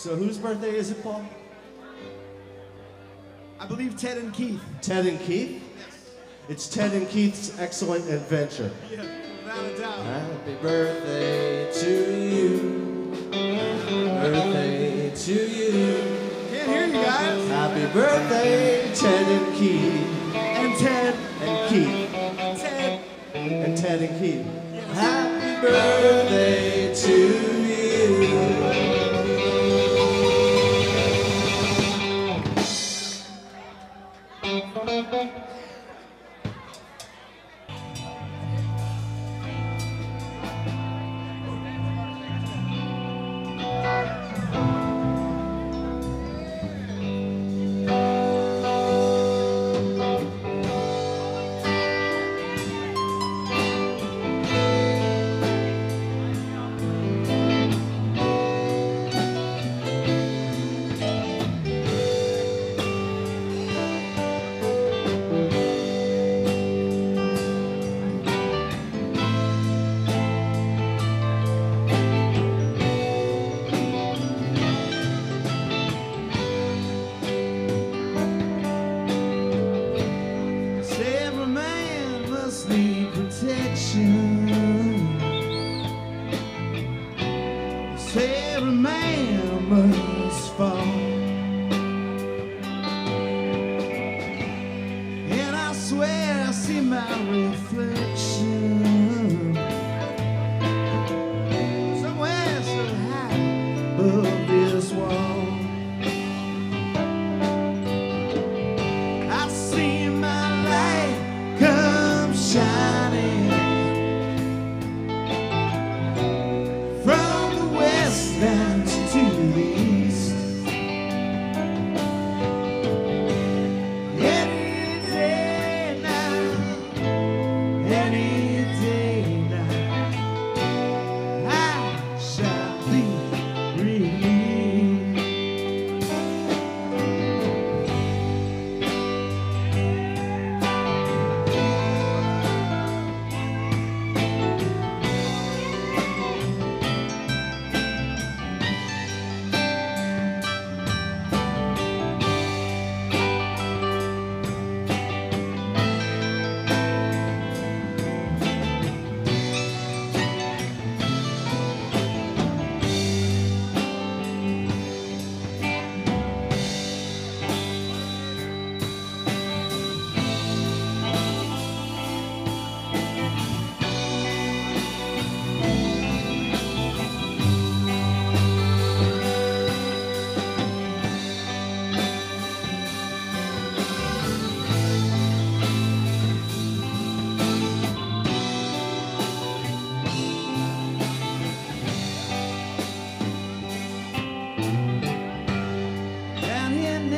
So whose birthday is it, Paul? I believe Ted and Keith. Ted and Keith? Yes. It's Ted and Keith's excellent adventure. Yeah, without a doubt. Happy birthday to you. Birthday to you. Can't hear you guys. Happy birthday, Ted and Keith. And Ted. And Keith. Ted. And Ted and Keith.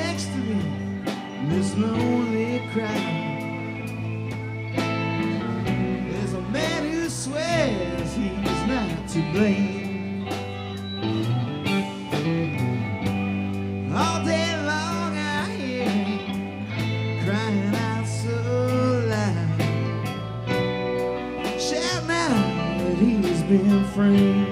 Next to me, in this lonely crowd, there's a man who swears he's not to blame. All day long I hear him crying out so loud, that he's been framed.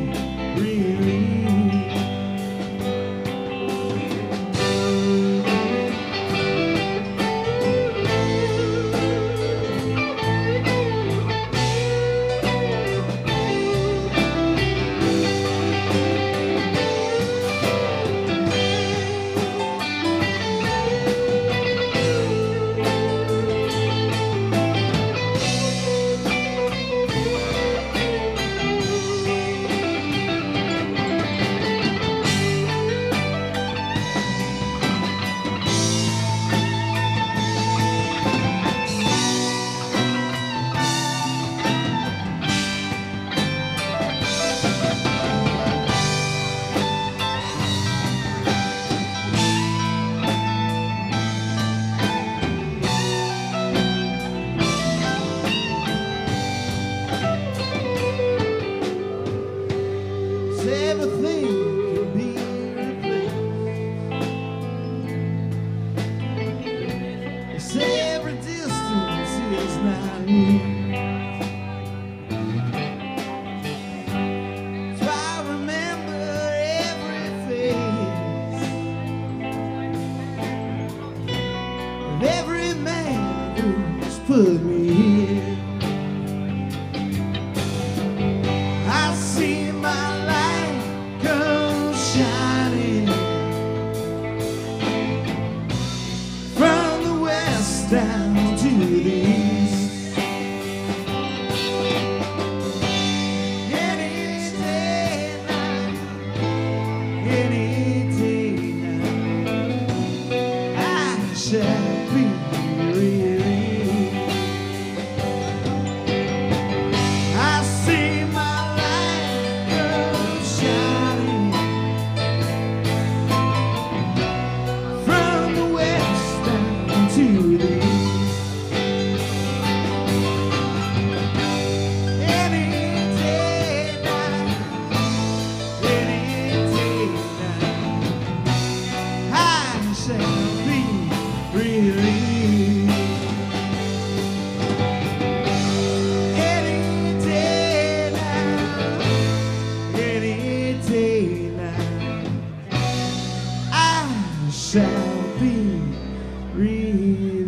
put me here. I see my light come shine. Bye.